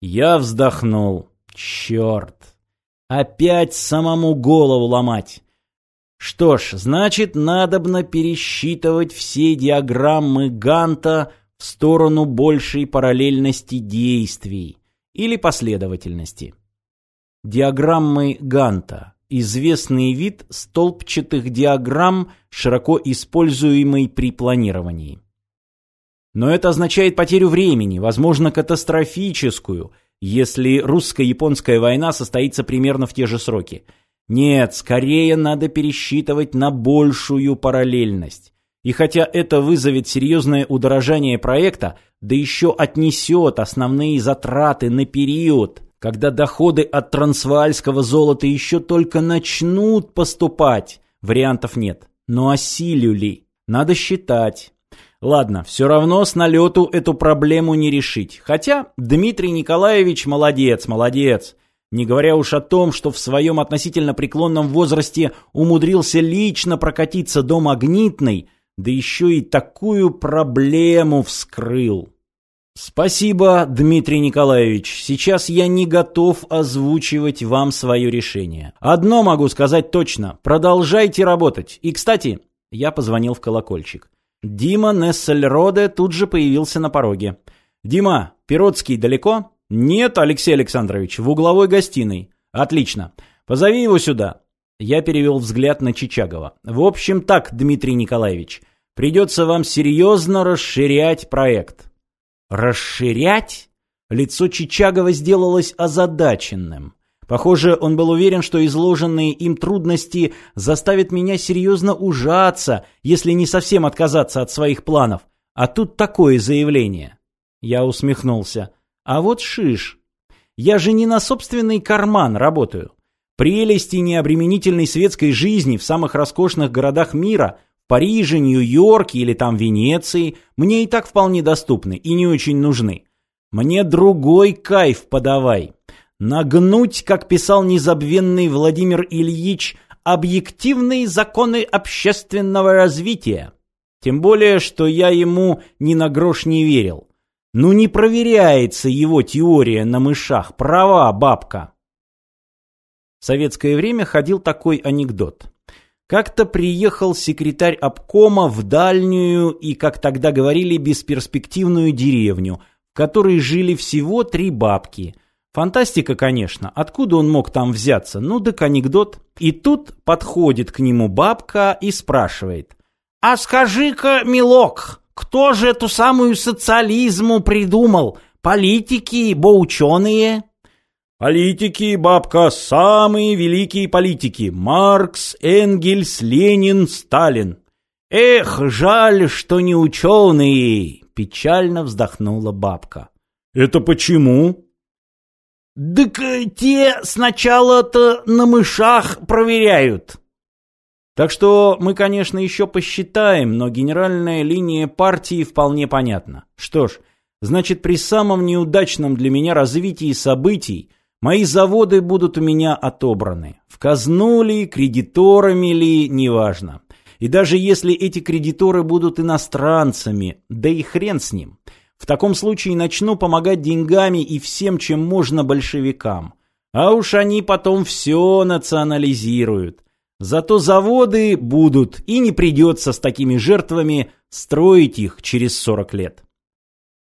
Я вздохнул. Черт. Опять самому голову ломать. Что ж, значит, надобно пересчитывать все диаграммы Ганта в сторону большей параллельности действий или последовательности. Диаграммы Ганта – известный вид столбчатых диаграмм, широко используемый при планировании. Но это означает потерю времени, возможно, катастрофическую, если русско-японская война состоится примерно в те же сроки. Нет, скорее надо пересчитывать на большую параллельность. И хотя это вызовет серьезное удорожание проекта, да еще отнесет основные затраты на период, когда доходы от трансваальского золота еще только начнут поступать, вариантов нет. Но осилю ли? Надо считать. Ладно, все равно с налету эту проблему не решить. Хотя Дмитрий Николаевич молодец, молодец. Не говоря уж о том, что в своем относительно преклонном возрасте умудрился лично прокатиться до Магнитной, да еще и такую проблему вскрыл. Спасибо, Дмитрий Николаевич. Сейчас я не готов озвучивать вам свое решение. Одно могу сказать точно. Продолжайте работать. И, кстати, я позвонил в колокольчик. Дима Нессельроде тут же появился на пороге. «Дима, Пиротский далеко?» «Нет, Алексей Александрович, в угловой гостиной». «Отлично. Позови его сюда». Я перевел взгляд на Чичагова. «В общем так, Дмитрий Николаевич, придется вам серьезно расширять проект». «Расширять?» Лицо Чичагова сделалось озадаченным. Похоже, он был уверен, что изложенные им трудности заставят меня серьезно ужаться, если не совсем отказаться от своих планов. А тут такое заявление. Я усмехнулся. А вот шиш. Я же не на собственный карман работаю. Прелести необременительной светской жизни в самых роскошных городах мира, Париже, Нью-Йорке или там Венеции, мне и так вполне доступны и не очень нужны. Мне другой кайф подавай. Нагнуть, как писал незабвенный Владимир Ильич, объективные законы общественного развития. Тем более, что я ему ни на грош не верил. Ну не проверяется его теория на мышах, права бабка. В советское время ходил такой анекдот. Как-то приехал секретарь обкома в дальнюю и, как тогда говорили, бесперспективную деревню, в которой жили всего три бабки – Фантастика, конечно. Откуда он мог там взяться? Ну, так анекдот. И тут подходит к нему бабка и спрашивает. «А скажи-ка, милок, кто же эту самую социализму придумал? Политики, бо ученые?» Политики, бабка, самые великие политики. Маркс, Энгельс, Ленин, Сталин. Эх, жаль, что не ученые, печально вздохнула бабка. Это почему? «Так те сначала-то на мышах проверяют». Так что мы, конечно, еще посчитаем, но генеральная линия партии вполне понятна. Что ж, значит, при самом неудачном для меня развитии событий мои заводы будут у меня отобраны. В казну ли, кредиторами ли, неважно. И даже если эти кредиторы будут иностранцами, да и хрен с ним – в таком случае начну помогать деньгами и всем, чем можно большевикам. А уж они потом все национализируют. Зато заводы будут, и не придется с такими жертвами строить их через 40 лет.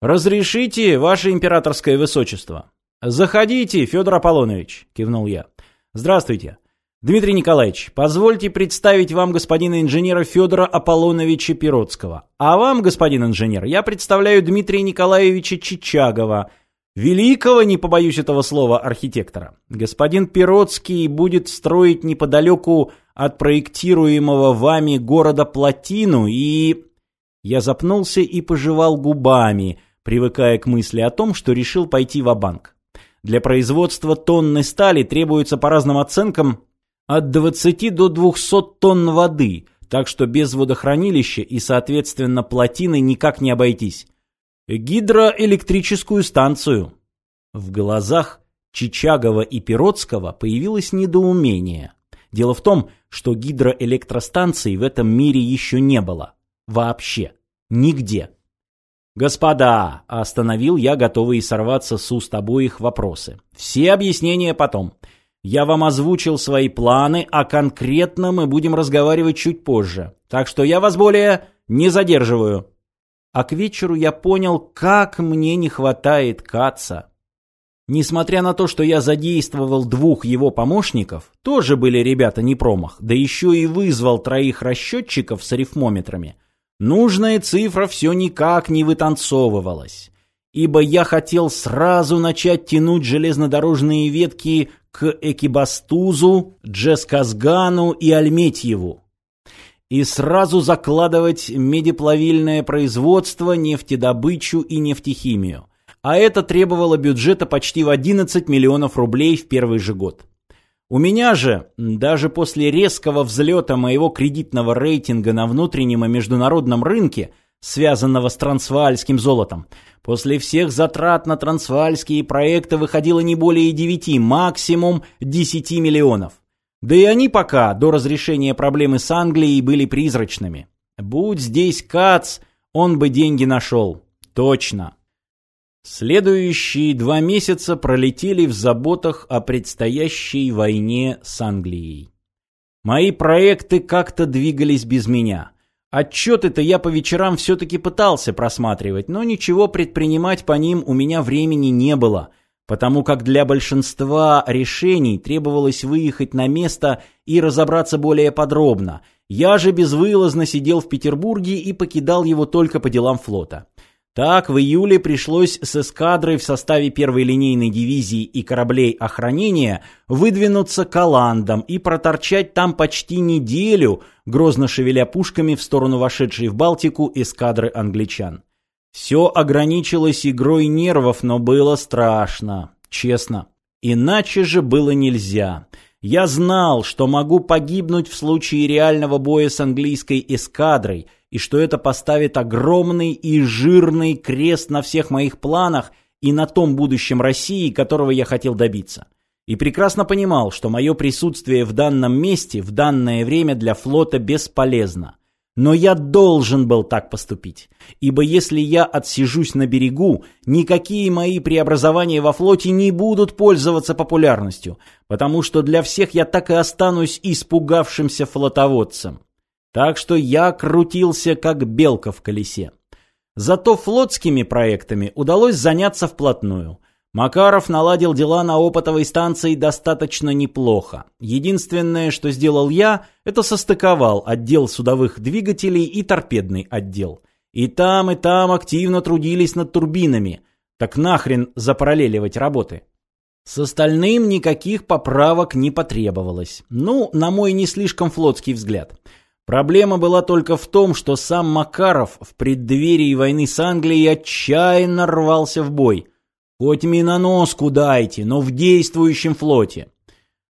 «Разрешите, ваше императорское высочество?» «Заходите, Федор Аполлонович», — кивнул я. «Здравствуйте. Дмитрий Николаевич, позвольте представить вам господина инженера Федора Аполлоновича Пиротского. А вам, господин инженер, я представляю Дмитрия Николаевича Чичагова, великого, не побоюсь этого слова, архитектора. Господин Пиротский будет строить неподалеку от проектируемого вами города Плотину и... Я запнулся и пожевал губами, привыкая к мысли о том, что решил пойти в банк Для производства тонны стали требуется по разным оценкам от 20 до 200 тонн воды, так что без водохранилища и, соответственно, плотины никак не обойтись. Гидроэлектрическую станцию. В глазах Чичагова и Пиротского появилось недоумение. Дело в том, что гидроэлектростанций в этом мире еще не было. Вообще. Нигде. «Господа!» – остановил я, готовый сорваться с уст обоих вопросы. «Все объяснения потом. Я вам озвучил свои планы, а конкретно мы будем разговаривать чуть позже. Так что я вас более не задерживаю». А к вечеру я понял, как мне не хватает Каца. Несмотря на то, что я задействовал двух его помощников, тоже были ребята не промах, да еще и вызвал троих расчетчиков с арифмометрами – Нужная цифра все никак не вытанцовывалась, ибо я хотел сразу начать тянуть железнодорожные ветки к Экибастузу, Джесказгану и Альметьеву и сразу закладывать медиплавильное производство, нефтедобычу и нефтехимию. А это требовало бюджета почти в 11 миллионов рублей в первый же год. У меня же, даже после резкого взлета моего кредитного рейтинга на внутреннем и международном рынке, связанного с трансваальским золотом, после всех затрат на трансваальские проекты выходило не более 9, максимум 10 миллионов. Да и они пока, до разрешения проблемы с Англией, были призрачными. Будь здесь Кац, он бы деньги нашел. Точно. Следующие два месяца пролетели в заботах о предстоящей войне с Англией. Мои проекты как-то двигались без меня. Отчеты-то я по вечерам все-таки пытался просматривать, но ничего предпринимать по ним у меня времени не было, потому как для большинства решений требовалось выехать на место и разобраться более подробно. Я же безвылазно сидел в Петербурге и покидал его только по делам флота. Так, в июле пришлось с эскадрой в составе первой линейной дивизии и кораблей охранения выдвинуться к Оландам и проторчать там почти неделю, грозно шевеля пушками в сторону вошедшей в Балтику эскадры англичан. Все ограничилось игрой нервов, но было страшно, честно. Иначе же было нельзя. Я знал, что могу погибнуть в случае реального боя с английской эскадрой, и что это поставит огромный и жирный крест на всех моих планах и на том будущем России, которого я хотел добиться. И прекрасно понимал, что мое присутствие в данном месте в данное время для флота бесполезно. Но я должен был так поступить, ибо если я отсижусь на берегу, никакие мои преобразования во флоте не будут пользоваться популярностью, потому что для всех я так и останусь испугавшимся флотоводцем. Так что я крутился как белка в колесе. Зато флотскими проектами удалось заняться вплотную. Макаров наладил дела на опытовой станции достаточно неплохо. Единственное, что сделал я, это состыковал отдел судовых двигателей и торпедный отдел. И там, и там активно трудились над турбинами. Так нахрен запараллеливать работы? С остальным никаких поправок не потребовалось. Ну, на мой не слишком флотский взгляд. Проблема была только в том, что сам Макаров в преддверии войны с Англией отчаянно рвался в бой. Хоть миноноску дайте, но в действующем флоте.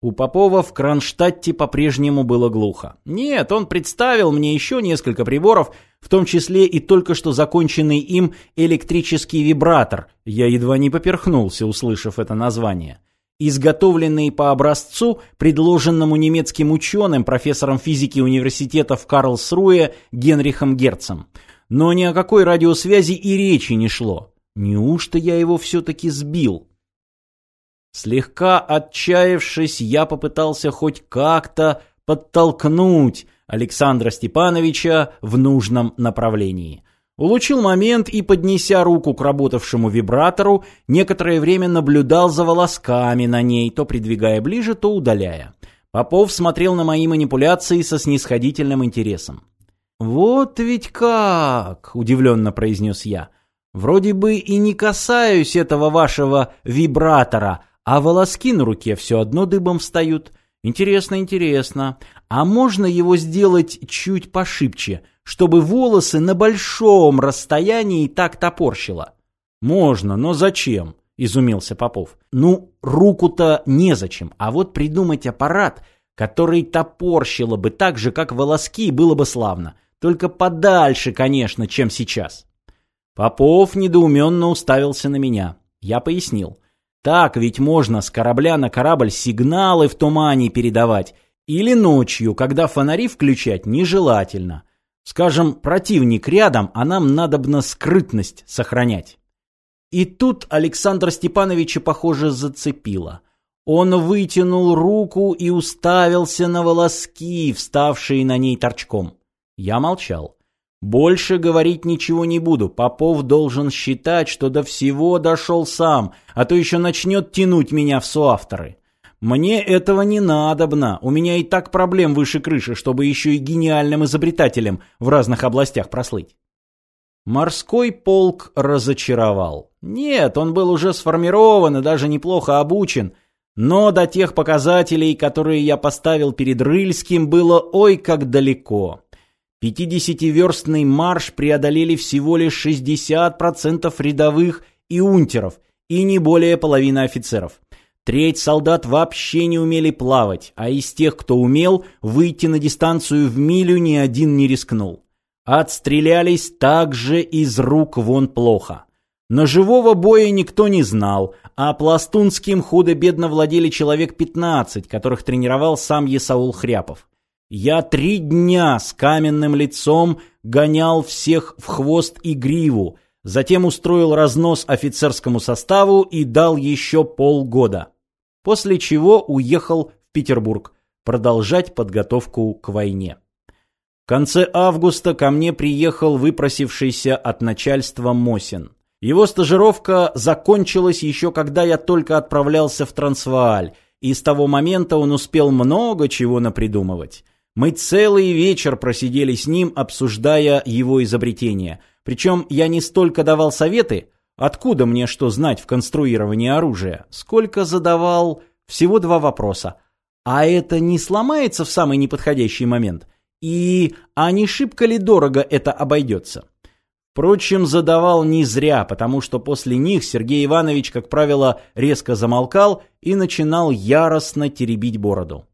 У Попова в Кронштадте по-прежнему было глухо. Нет, он представил мне еще несколько приборов, в том числе и только что законченный им электрический вибратор. Я едва не поперхнулся, услышав это название изготовленные по образцу, предложенному немецким ученым, профессором физики университета в Карлсруе Генрихом Герцем. Но ни о какой радиосвязи и речи не шло. Неужто я его все-таки сбил? Слегка отчаявшись, я попытался хоть как-то подтолкнуть Александра Степановича в нужном направлении. Улучил момент и, поднеся руку к работавшему вибратору, некоторое время наблюдал за волосками на ней, то придвигая ближе, то удаляя. Попов смотрел на мои манипуляции со снисходительным интересом. «Вот ведь как!» – удивленно произнес я. «Вроде бы и не касаюсь этого вашего вибратора, а волоски на руке все одно дыбом встают. Интересно, интересно. А можно его сделать чуть пошибче, чтобы волосы на большом расстоянии так топорщило. Можно, но зачем? Изумился Попов. Ну, руку-то незачем, а вот придумать аппарат, который топорщило бы так же, как волоски, было бы славно. Только подальше, конечно, чем сейчас. Попов недоуменно уставился на меня. Я пояснил. Так ведь можно с корабля на корабль сигналы в тумане передавать. Или ночью, когда фонари включать нежелательно. Скажем, противник рядом, а нам надобно скрытность сохранять. И тут Александр Степановича, похоже, зацепило. Он вытянул руку и уставился на волоски, вставшие на ней торчком. Я молчал. Больше говорить ничего не буду. Попов должен считать, что до всего дошел сам, а то еще начнет тянуть меня в соавторы. Мне этого не надобно. У меня и так проблем выше крыши, чтобы еще и гениальным изобретателем в разных областях прослыть. Морской полк разочаровал. Нет, он был уже сформирован и даже неплохо обучен, но до тех показателей, которые я поставил перед Рыльским, было ой как далеко. Пятидесятиверстный марш преодолели всего лишь 60% рядовых и унтеров, и не более половины офицеров. Треть солдат вообще не умели плавать, а из тех, кто умел, выйти на дистанцию в милю ни один не рискнул. Отстрелялись также из рук вон плохо. Но живого боя никто не знал, а пластунским худо-бедно владели человек 15, которых тренировал сам Есаул Хряпов. Я три дня с каменным лицом гонял всех в хвост и гриву, затем устроил разнос офицерскому составу и дал еще полгода. После чего уехал в Петербург продолжать подготовку к войне. В конце августа ко мне приехал выпросившийся от начальства Мосин. Его стажировка закончилась еще когда я только отправлялся в Трансвааль, и с того момента он успел много чего напридумывать. Мы целый вечер просидели с ним, обсуждая его изобретение. Причем я не столько давал советы, откуда мне что знать в конструировании оружия, сколько задавал всего два вопроса. А это не сломается в самый неподходящий момент? И а не шибко ли дорого это обойдется? Впрочем, задавал не зря, потому что после них Сергей Иванович, как правило, резко замолкал и начинал яростно теребить бороду.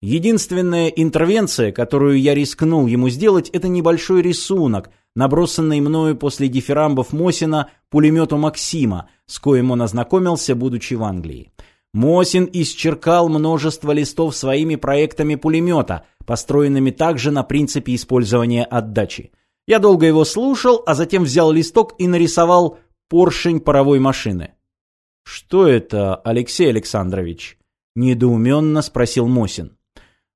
Единственная интервенция, которую я рискнул ему сделать, это небольшой рисунок, набросанный мною после дифирамбов Мосина пулемету Максима, с коим он ознакомился, будучи в Англии. Мосин исчеркал множество листов своими проектами пулемета, построенными также на принципе использования отдачи. Я долго его слушал, а затем взял листок и нарисовал поршень паровой машины. «Что это, Алексей Александрович?» – недоуменно спросил Мосин.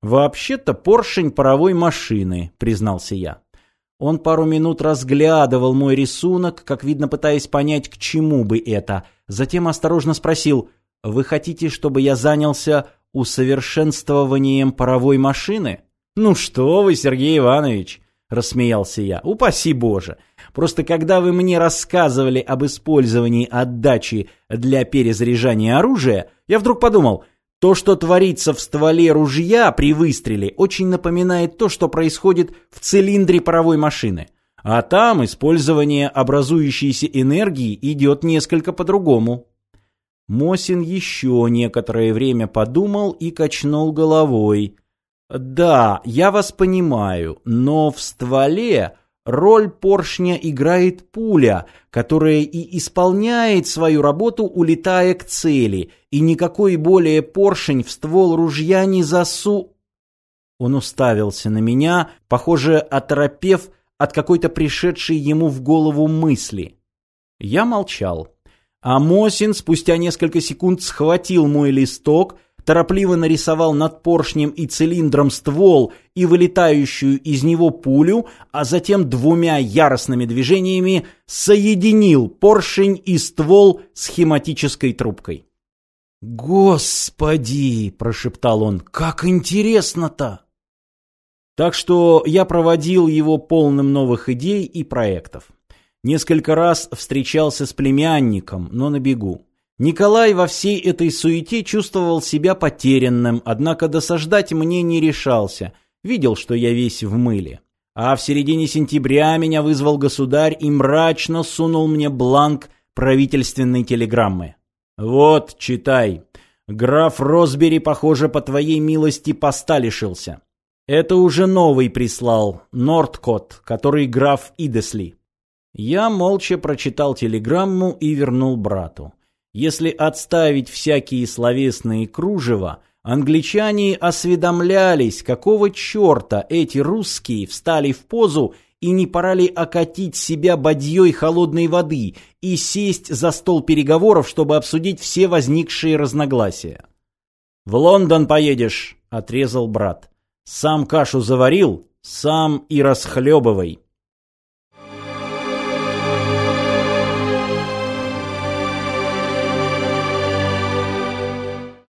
«Вообще-то поршень паровой машины», — признался я. Он пару минут разглядывал мой рисунок, как видно, пытаясь понять, к чему бы это. Затем осторожно спросил, «Вы хотите, чтобы я занялся усовершенствованием паровой машины?» «Ну что вы, Сергей Иванович!» — рассмеялся я. «Упаси Боже! Просто когда вы мне рассказывали об использовании отдачи для перезаряжания оружия, я вдруг подумал, то, что творится в стволе ружья при выстреле, очень напоминает то, что происходит в цилиндре паровой машины. А там использование образующейся энергии идет несколько по-другому. Мосин еще некоторое время подумал и качнул головой. «Да, я вас понимаю, но в стволе Роль поршня играет пуля, которая и исполняет свою работу, улетая к цели, и никакой более поршень в ствол ружья не засу... Он уставился на меня, похоже, оторопев от какой-то пришедшей ему в голову мысли. Я молчал. А Мосин спустя несколько секунд схватил мой листок, торопливо нарисовал над поршнем и цилиндром ствол и вылетающую из него пулю, а затем двумя яростными движениями соединил поршень и ствол схематической трубкой. «Господи!» – прошептал он. «Как интересно-то!» Так что я проводил его полным новых идей и проектов. Несколько раз встречался с племянником, но на бегу. Николай во всей этой суете чувствовал себя потерянным, однако досаждать мне не решался, видел, что я весь в мыле. А в середине сентября меня вызвал государь и мрачно сунул мне бланк правительственной телеграммы. «Вот, читай. Граф Росбери, похоже, по твоей милости поста лишился. Это уже новый прислал, Нордкот, который граф Идесли». Я молча прочитал телеграмму и вернул брату. Если отставить всякие словесные кружева, Англичане осведомлялись, какого черта эти русские встали в позу и не пора ли окатить себя бадьей холодной воды и сесть за стол переговоров, чтобы обсудить все возникшие разногласия. «В Лондон поедешь», — отрезал брат. «Сам кашу заварил, сам и расхлебывай».